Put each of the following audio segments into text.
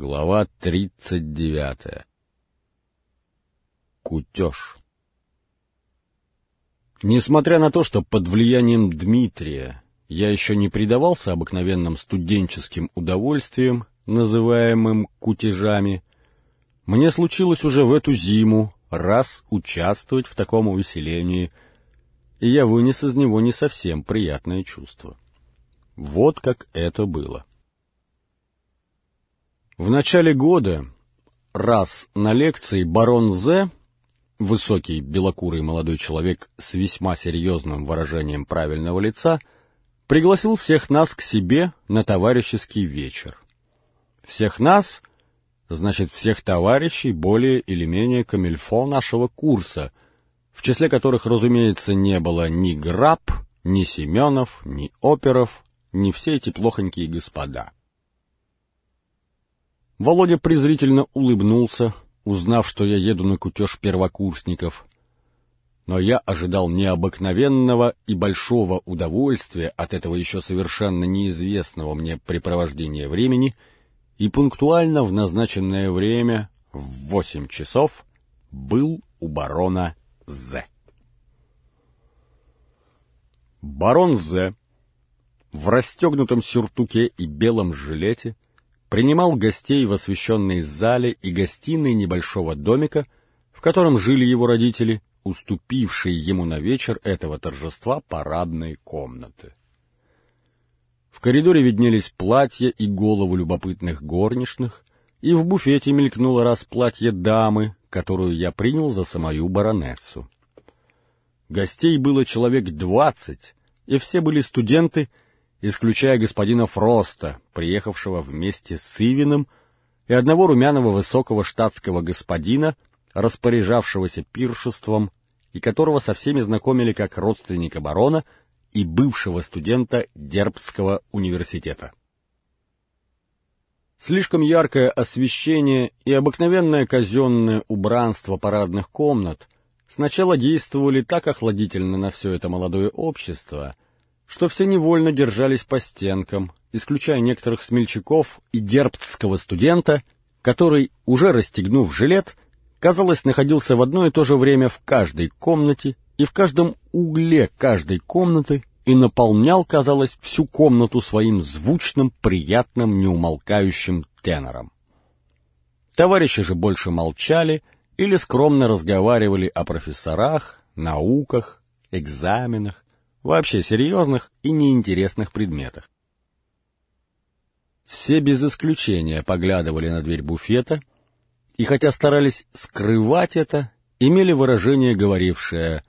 Глава тридцать девятая. Кутеж. Несмотря на то, что под влиянием Дмитрия я еще не предавался обыкновенным студенческим удовольствиям, называемым кутежами, мне случилось уже в эту зиму раз участвовать в таком увеселении, и я вынес из него не совсем приятное чувство. Вот как это было. В начале года раз на лекции барон З, высокий белокурый молодой человек с весьма серьезным выражением правильного лица, пригласил всех нас к себе на товарищеский вечер. Всех нас, значит, всех товарищей более или менее камильфо нашего курса, в числе которых, разумеется, не было ни Граб, ни Семенов, ни Оперов, ни все эти плохонькие господа. Володя презрительно улыбнулся, узнав, что я еду на кутеж первокурсников. Но я ожидал необыкновенного и большого удовольствия от этого еще совершенно неизвестного мне препровождения времени, и пунктуально в назначенное время, в восемь часов, был у барона З. Барон З в расстегнутом сюртуке и белом жилете — принимал гостей в освещенной зале и гостиной небольшого домика, в котором жили его родители, уступившие ему на вечер этого торжества парадные комнаты. В коридоре виднелись платья и голову любопытных горничных, и в буфете мелькнуло раз платье дамы, которую я принял за самую баронессу. Гостей было человек двадцать, и все были студенты — исключая господина Фроста, приехавшего вместе с Ивиным, и одного румяного высокого штатского господина, распоряжавшегося пиршеством, и которого со всеми знакомили как родственника барона и бывшего студента Дербского университета. Слишком яркое освещение и обыкновенное казенное убранство парадных комнат сначала действовали так охладительно на все это молодое общество — что все невольно держались по стенкам, исключая некоторых смельчаков и дербтского студента, который, уже расстегнув жилет, казалось, находился в одно и то же время в каждой комнате и в каждом угле каждой комнаты и наполнял, казалось, всю комнату своим звучным, приятным, неумолкающим тенором. Товарищи же больше молчали или скромно разговаривали о профессорах, науках, экзаменах, вообще серьезных и неинтересных предметах. Все без исключения поглядывали на дверь буфета, и хотя старались скрывать это, имели выражение, говорившее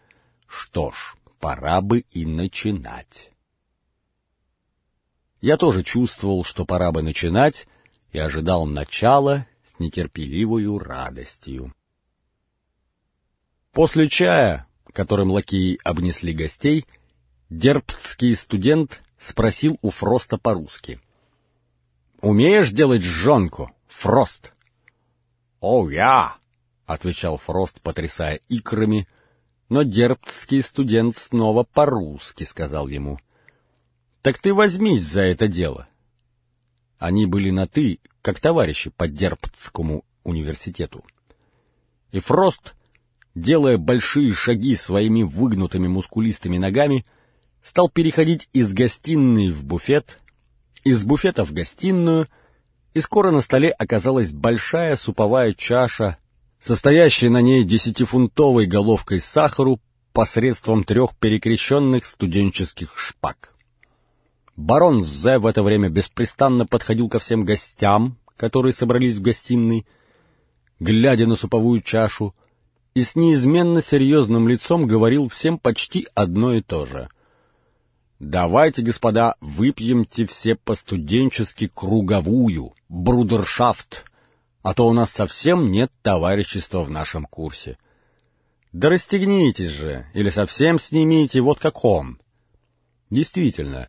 «Что ж, пора бы и начинать». Я тоже чувствовал, что пора бы начинать, и ожидал начала с нетерпеливою радостью. После чая, которым лакеи обнесли гостей, Дербцкий студент спросил у Фроста по-русски. «Умеешь делать жонку, Фрост?» «О, я!» — отвечал Фрост, потрясая икрами, но дербцкий студент снова по-русски сказал ему. «Так ты возьмись за это дело». Они были на «ты», как товарищи по Дербцкому университету. И Фрост, делая большие шаги своими выгнутыми мускулистыми ногами, — стал переходить из гостиной в буфет, из буфета в гостиную, и скоро на столе оказалась большая суповая чаша, состоящая на ней десятифунтовой головкой сахару посредством трех перекрещенных студенческих шпаг. Барон Зе в это время беспрестанно подходил ко всем гостям, которые собрались в гостиной, глядя на суповую чашу, и с неизменно серьезным лицом говорил всем почти одно и то же — Давайте, господа, выпьемте все по-студенчески круговую, брудершафт, а то у нас совсем нет товарищества в нашем курсе. Да расстегнитесь же, или совсем снимите, вот как он. Действительно,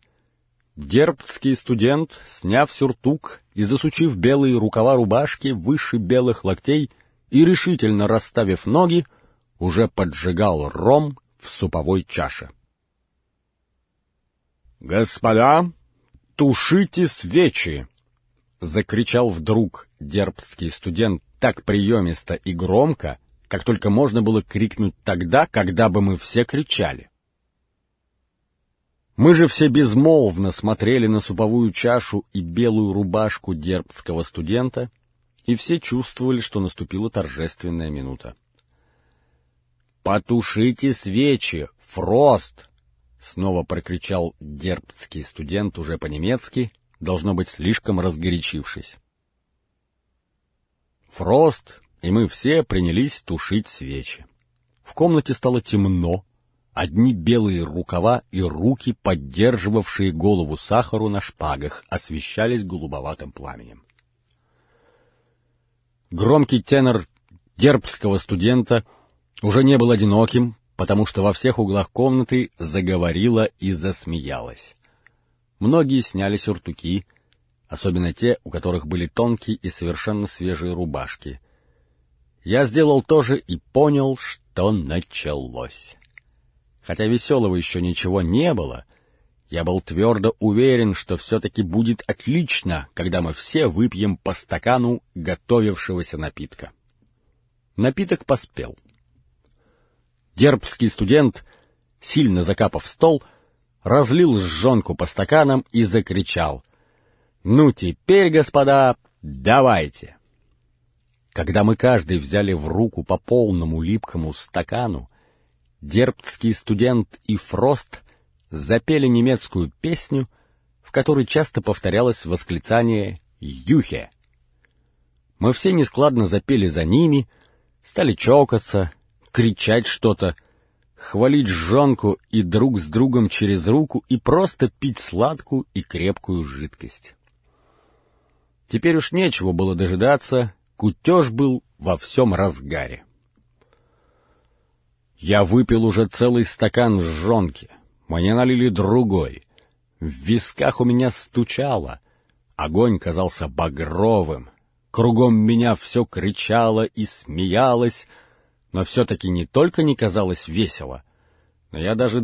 дербцкий студент, сняв сюртук и засучив белые рукава рубашки выше белых локтей и решительно расставив ноги, уже поджигал ром в суповой чаше. «Господа, тушите свечи!» закричал вдруг дербский студент так приемисто и громко, как только можно было крикнуть тогда, когда бы мы все кричали. Мы же все безмолвно смотрели на суповую чашу и белую рубашку дербского студента, и все чувствовали, что наступила торжественная минута. «Потушите свечи! Фрост!» — снова прокричал дербцкий студент уже по-немецки, должно быть, слишком разгорячившись. Фрост и мы все принялись тушить свечи. В комнате стало темно, одни белые рукава и руки, поддерживавшие голову сахару на шпагах, освещались голубоватым пламенем. Громкий тенор дербского студента уже не был одиноким, потому что во всех углах комнаты заговорила и засмеялась. Многие сняли сюртуки, особенно те, у которых были тонкие и совершенно свежие рубашки. Я сделал то же и понял, что началось. Хотя веселого еще ничего не было, я был твердо уверен, что все-таки будет отлично, когда мы все выпьем по стакану готовившегося напитка. Напиток поспел. Дербский студент, сильно закапав стол, разлил жжонку по стаканам и закричал. «Ну теперь, господа, давайте!» Когда мы каждый взяли в руку по полному липкому стакану, дербцкий студент и Фрост запели немецкую песню, в которой часто повторялось восклицание «Юхе». Мы все нескладно запели за ними, стали чокаться, кричать что-то, хвалить жонку и друг с другом через руку и просто пить сладкую и крепкую жидкость. Теперь уж нечего было дожидаться, кутеж был во всем разгаре. Я выпил уже целый стакан жонки, мне налили другой. В висках у меня стучало, огонь казался багровым, кругом меня все кричало и смеялось, но все-таки не только не казалось весело, но я даже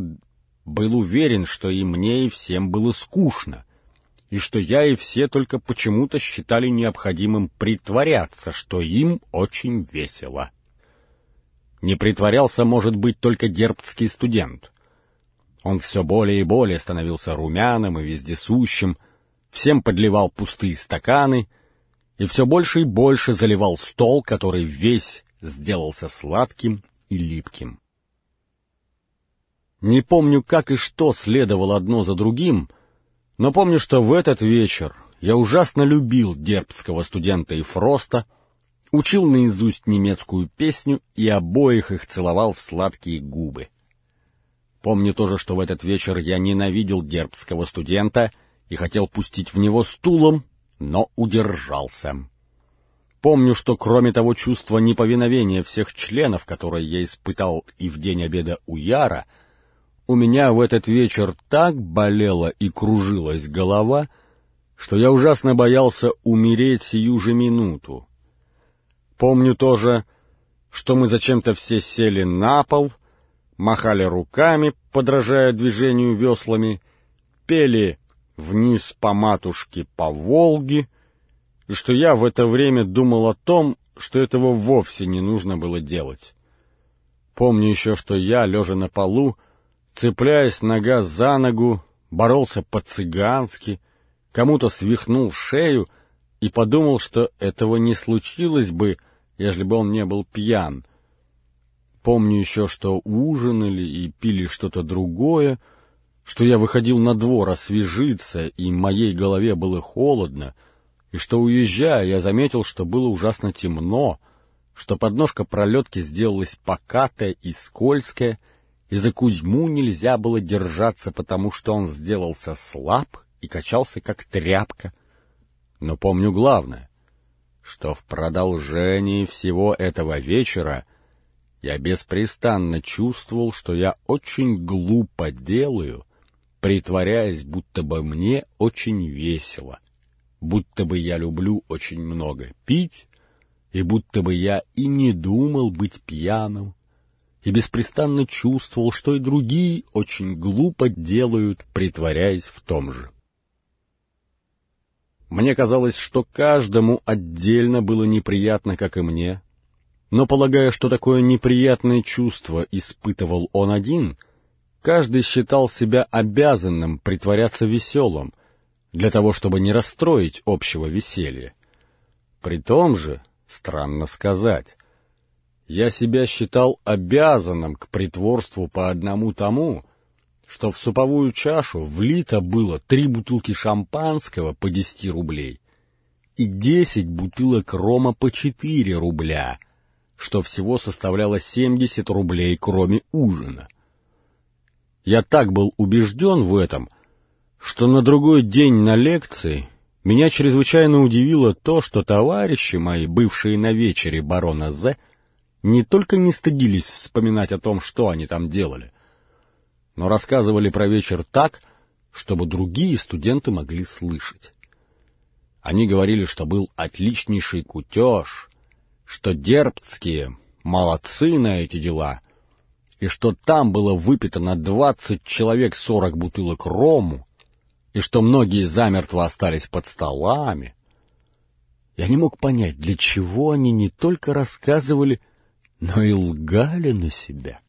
был уверен, что и мне, и всем было скучно, и что я и все только почему-то считали необходимым притворяться, что им очень весело. Не притворялся, может быть, только дербцкий студент. Он все более и более становился румяным и вездесущим, всем подливал пустые стаканы и все больше и больше заливал стол, который весь сделался сладким и липким. Не помню, как и что следовало одно за другим, но помню, что в этот вечер я ужасно любил дербского студента и Фроста, учил наизусть немецкую песню и обоих их целовал в сладкие губы. Помню тоже, что в этот вечер я ненавидел дербского студента и хотел пустить в него стулом, но удержался. Помню, что кроме того чувства неповиновения всех членов, которое я испытал и в день обеда у Яра, у меня в этот вечер так болела и кружилась голова, что я ужасно боялся умереть сию же минуту. Помню тоже, что мы зачем-то все сели на пол, махали руками, подражая движению веслами, пели «Вниз по матушке по Волге», и что я в это время думал о том, что этого вовсе не нужно было делать. Помню еще, что я, лежа на полу, цепляясь нога за ногу, боролся по-цыгански, кому-то свихнул шею и подумал, что этого не случилось бы, если бы он не был пьян. Помню еще, что ужинали и пили что-то другое, что я выходил на двор освежиться, и моей голове было холодно — и что, уезжая, я заметил, что было ужасно темно, что подножка пролетки сделалась покатая и скользкая, и за Кузьму нельзя было держаться, потому что он сделался слаб и качался, как тряпка. Но помню главное, что в продолжении всего этого вечера я беспрестанно чувствовал, что я очень глупо делаю, притворяясь, будто бы мне очень весело будто бы я люблю очень много пить, и будто бы я и не думал быть пьяным, и беспрестанно чувствовал, что и другие очень глупо делают, притворяясь в том же. Мне казалось, что каждому отдельно было неприятно, как и мне, но, полагая, что такое неприятное чувство испытывал он один, каждый считал себя обязанным притворяться веселым, для того, чтобы не расстроить общего веселья. При том же, странно сказать, я себя считал обязанным к притворству по одному тому, что в суповую чашу влито было три бутылки шампанского по десяти рублей и десять бутылок рома по четыре рубля, что всего составляло семьдесят рублей, кроме ужина. Я так был убежден в этом, что на другой день на лекции меня чрезвычайно удивило то, что товарищи мои, бывшие на вечере барона З., не только не стыдились вспоминать о том, что они там делали, но рассказывали про вечер так, чтобы другие студенты могли слышать. Они говорили, что был отличнейший кутеж, что дербцкие молодцы на эти дела, и что там было выпито на двадцать человек сорок бутылок рому, и что многие замертво остались под столами. Я не мог понять, для чего они не только рассказывали, но и лгали на себя.